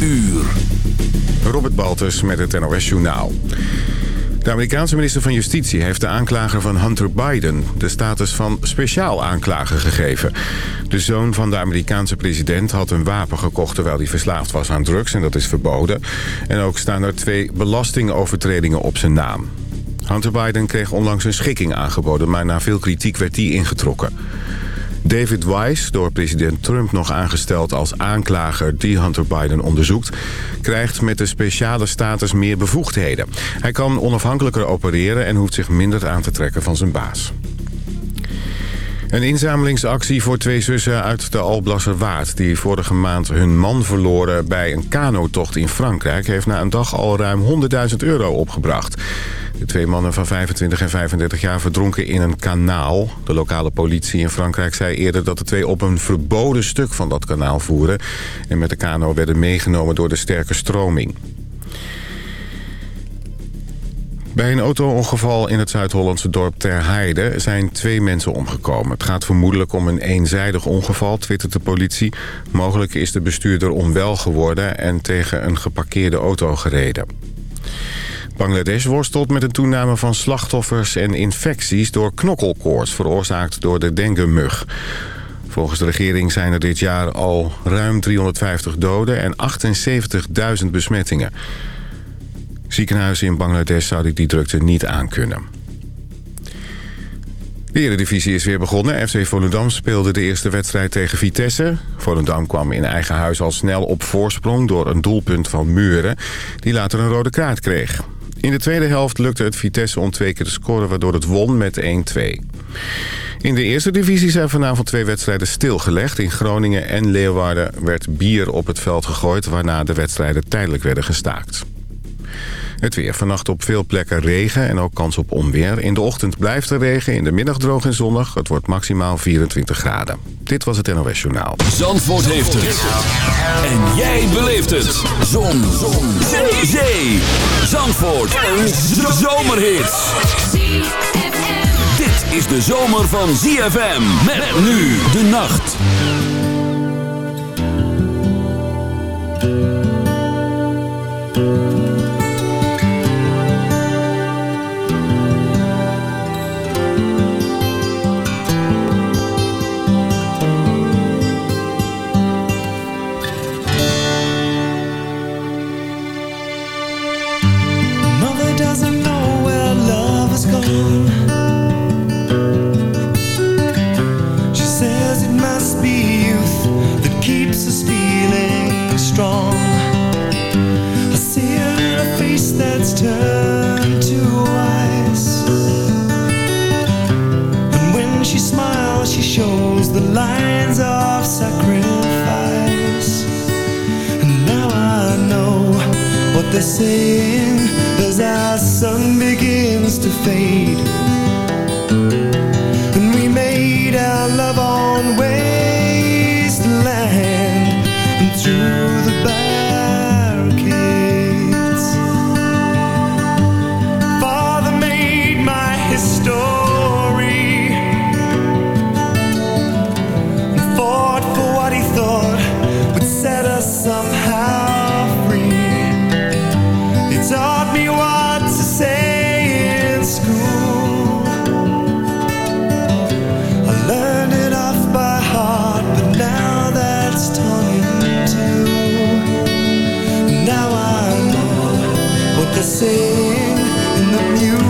uur. Robert Baltus met het NOS Journaal. De Amerikaanse minister van Justitie heeft de aanklager van Hunter Biden... de status van speciaal aanklager gegeven. De zoon van de Amerikaanse president had een wapen gekocht... terwijl hij verslaafd was aan drugs en dat is verboden. En ook staan er twee belastingovertredingen op zijn naam. Hunter Biden kreeg onlangs een schikking aangeboden... maar na veel kritiek werd die ingetrokken. David Weiss, door president Trump nog aangesteld als aanklager die Hunter Biden onderzoekt, krijgt met de speciale status meer bevoegdheden. Hij kan onafhankelijker opereren en hoeft zich minder aan te trekken van zijn baas. Een inzamelingsactie voor twee zussen uit de Alblasserwaard... die vorige maand hun man verloren bij een kanotocht in Frankrijk... heeft na een dag al ruim 100.000 euro opgebracht. De twee mannen van 25 en 35 jaar verdronken in een kanaal. De lokale politie in Frankrijk zei eerder dat de twee op een verboden stuk van dat kanaal voeren... en met de kano werden meegenomen door de sterke stroming. Bij een auto-ongeval in het Zuid-Hollandse dorp Ter Heide zijn twee mensen omgekomen. Het gaat vermoedelijk om een eenzijdig ongeval, twittert de politie. Mogelijk is de bestuurder onwel geworden en tegen een geparkeerde auto gereden. Bangladesh worstelt met een toename van slachtoffers en infecties door knokkelkoorts... veroorzaakt door de dengue-mug. Volgens de regering zijn er dit jaar al ruim 350 doden en 78.000 besmettingen. Ziekenhuizen in Bangladesh zouden die drukte niet aankunnen. De Eredivisie is weer begonnen. FC Volendam speelde de eerste wedstrijd tegen Vitesse. Volendam kwam in eigen huis al snel op voorsprong... door een doelpunt van Muren, die later een rode kaart kreeg. In de tweede helft lukte het Vitesse om twee keer te scoren... waardoor het won met 1-2. In de eerste divisie zijn vanavond twee wedstrijden stilgelegd. In Groningen en Leeuwarden werd bier op het veld gegooid... waarna de wedstrijden tijdelijk werden gestaakt. Het weer. Vannacht op veel plekken regen en ook kans op onweer. In de ochtend blijft er regen, in de middag droog en zonnig. Het wordt maximaal 24 graden. Dit was het NOS Journaal. Zandvoort heeft het. En jij beleeft het. Zon. Zon. Zee. Zee. Zandvoort. Een zomerhit. Dit is de zomer van ZFM. Met nu de nacht. Keeps us feeling strong. I see it in her face that's turned to ice. And when she smiles, she shows the lines of sacrifice. And now I know what they're saying as our sun begins to fade. What in the music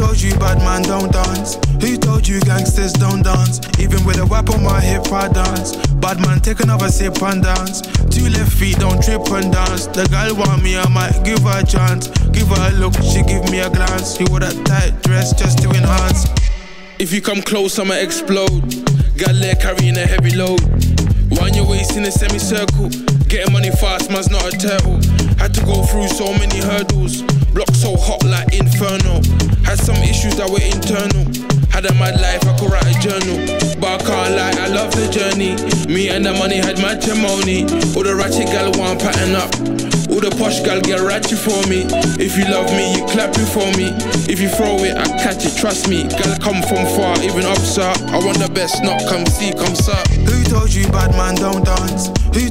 Told you bad man don't dance? Who told you gangsters don't dance? Even with a whip on my hip, I dance. Bad man, take another sip and dance. Two left feet, don't trip and dance. The girl want me, I might give her a chance. Give her a look, she give me a glance. She wore that tight dress just to enhance. If you come close, I'ma explode. Got leg carrying a heavy load. Wind your waist in a semicircle. Getting money fast, man's not a turtle. Had to go through so many hurdles. Block so hot like inferno. Had some issues that were internal. Had a mad life, I could write a journal. But I can't lie, I love the journey. Me and the money had matrimony. All the ratchet gal want pattern up. All the posh gal get ratchet for me. If you love me, you clap it for me. If you throw it, I catch it, trust me. Gal come from far, even up, sir. I want the best, not come see, come sir. Who told you bad man don't dance? Who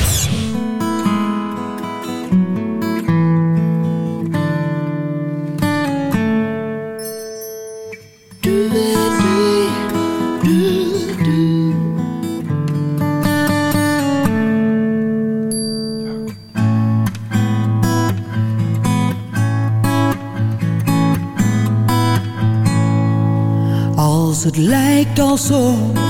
falso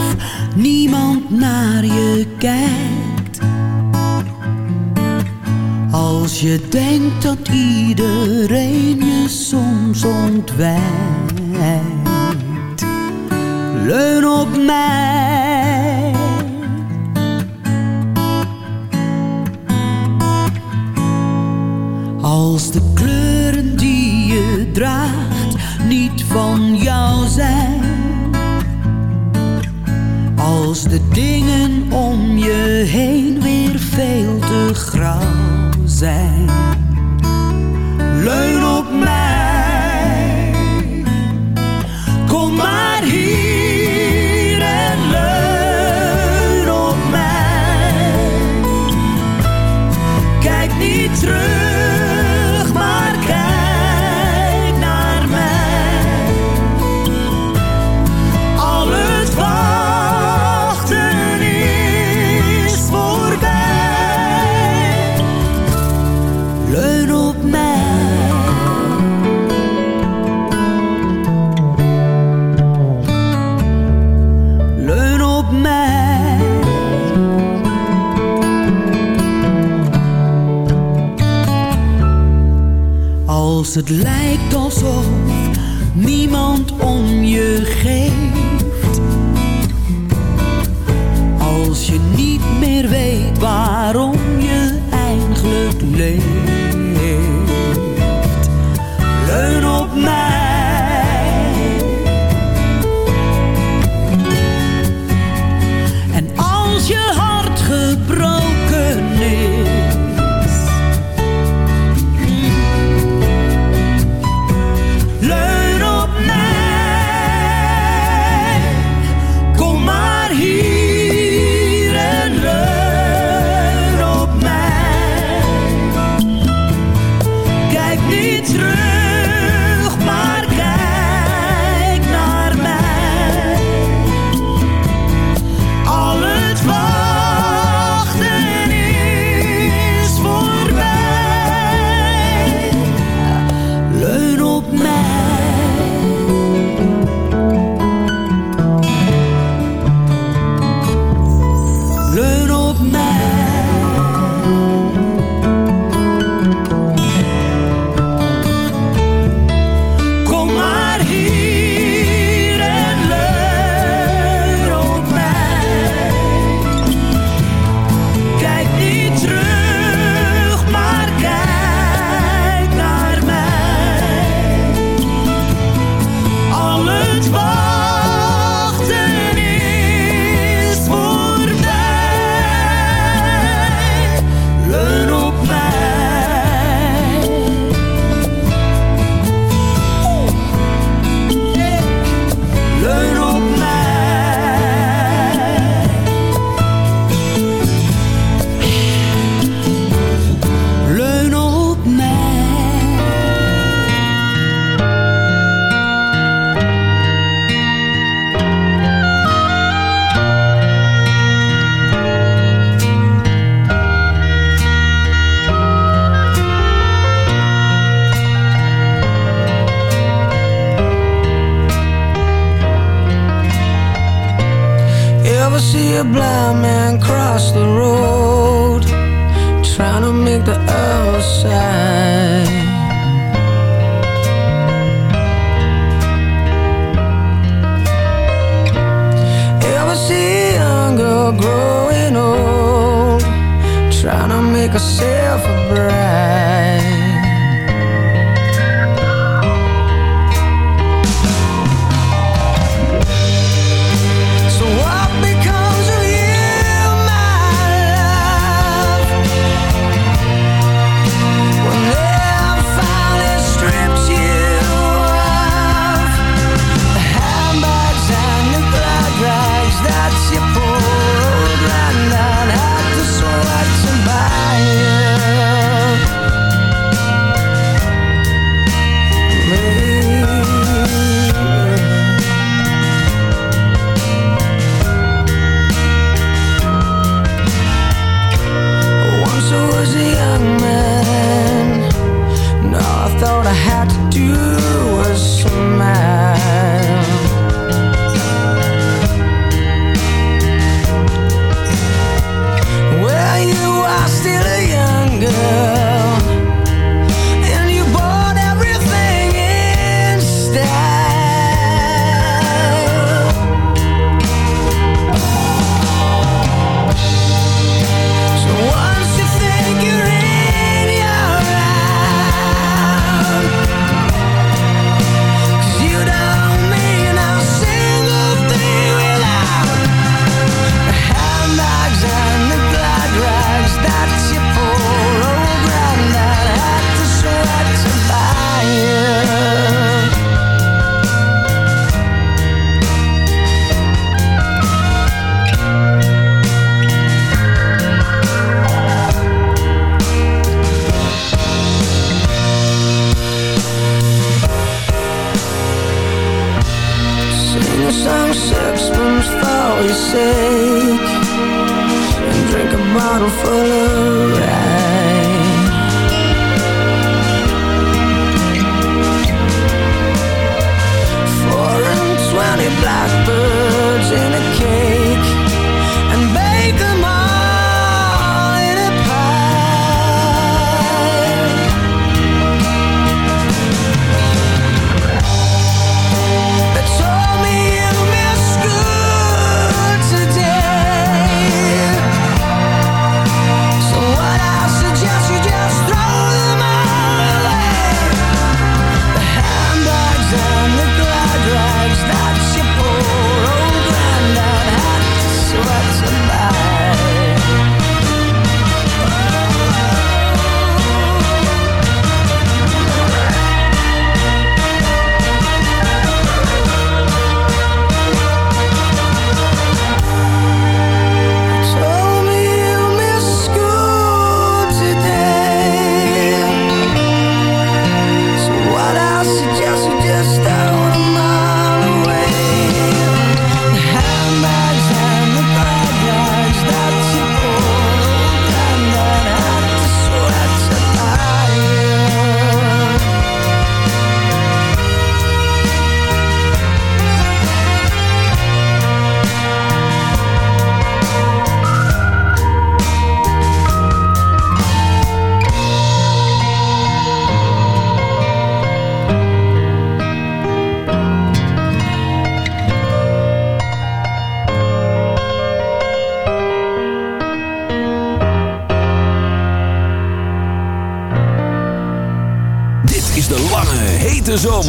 Het lijkt alsof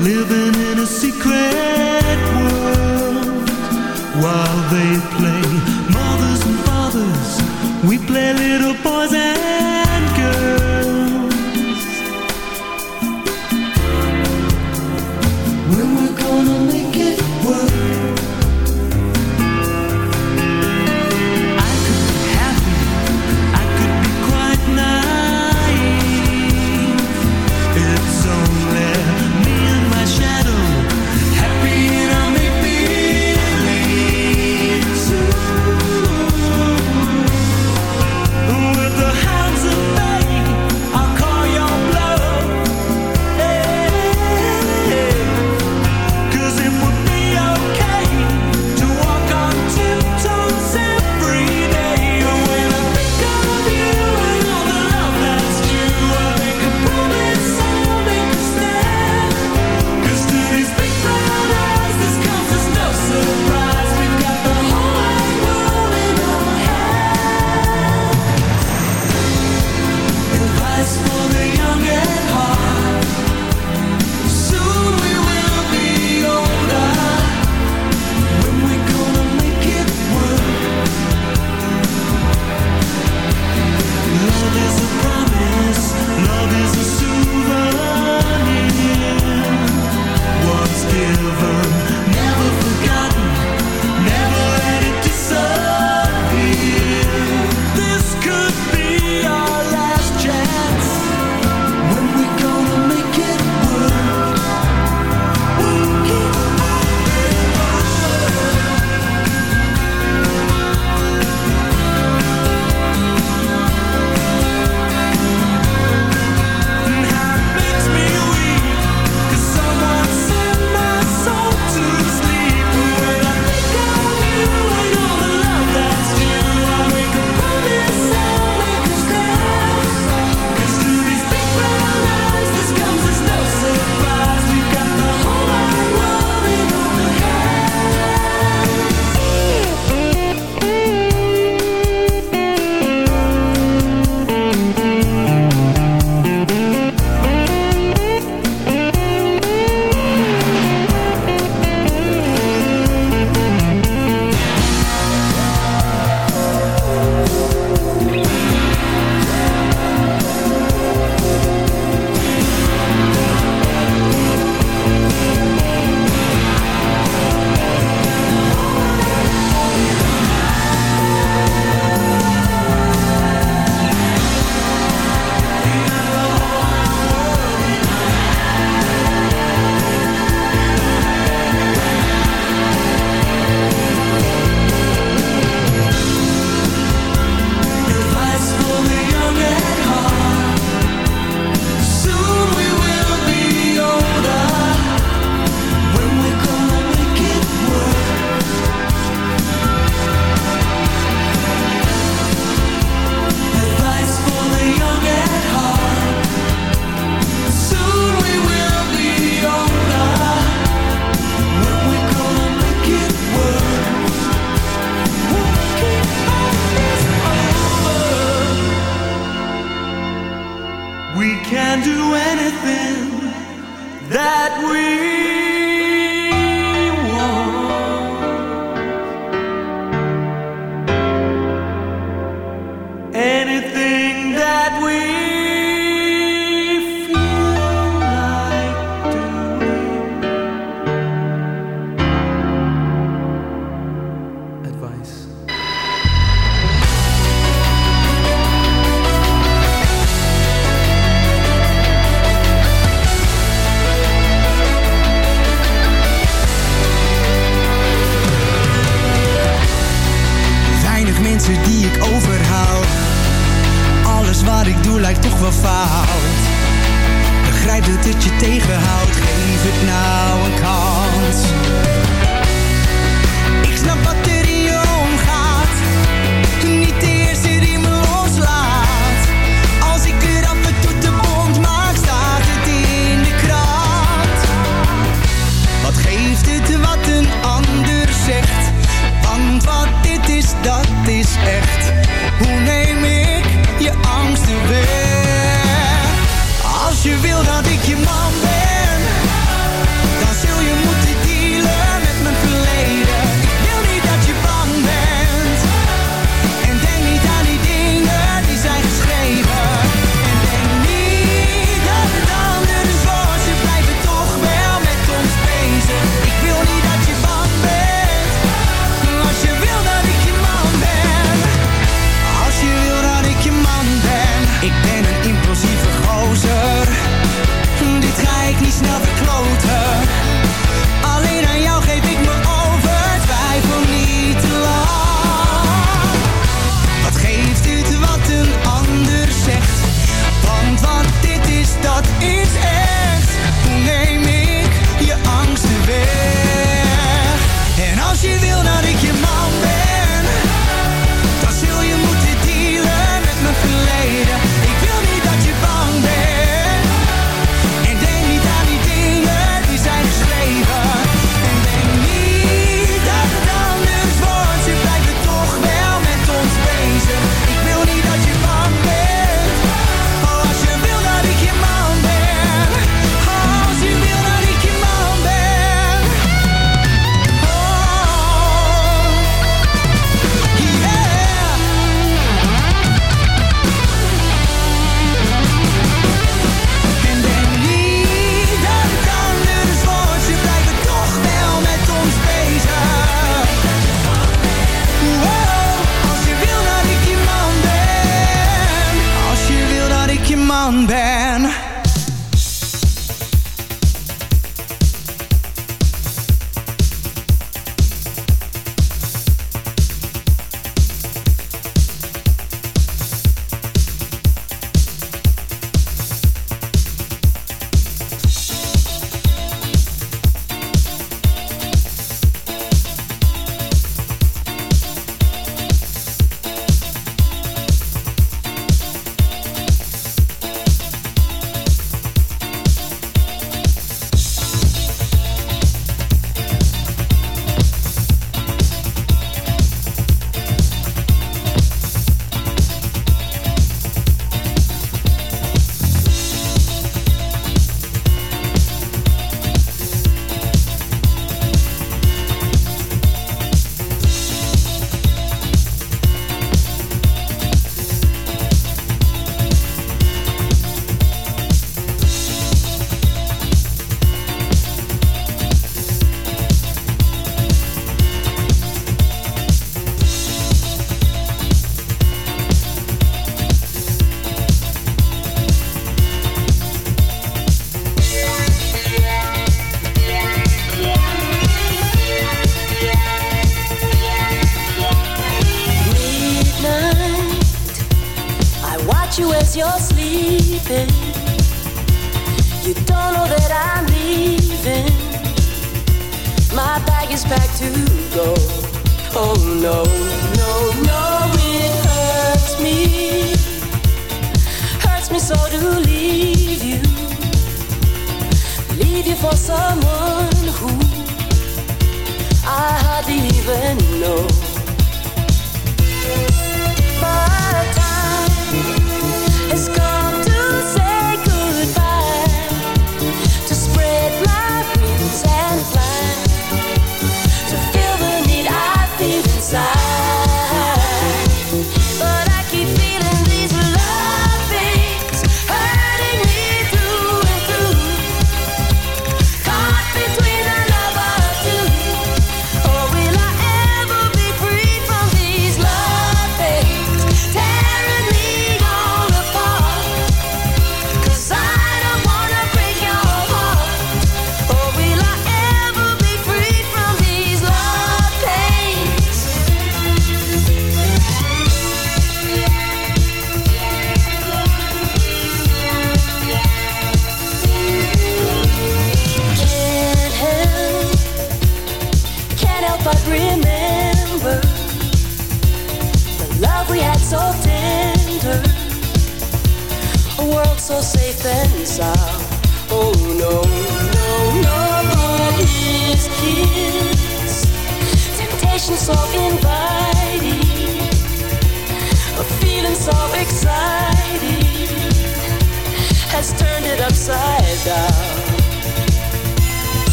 living in a secret world while they play.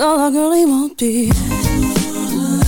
all he won't is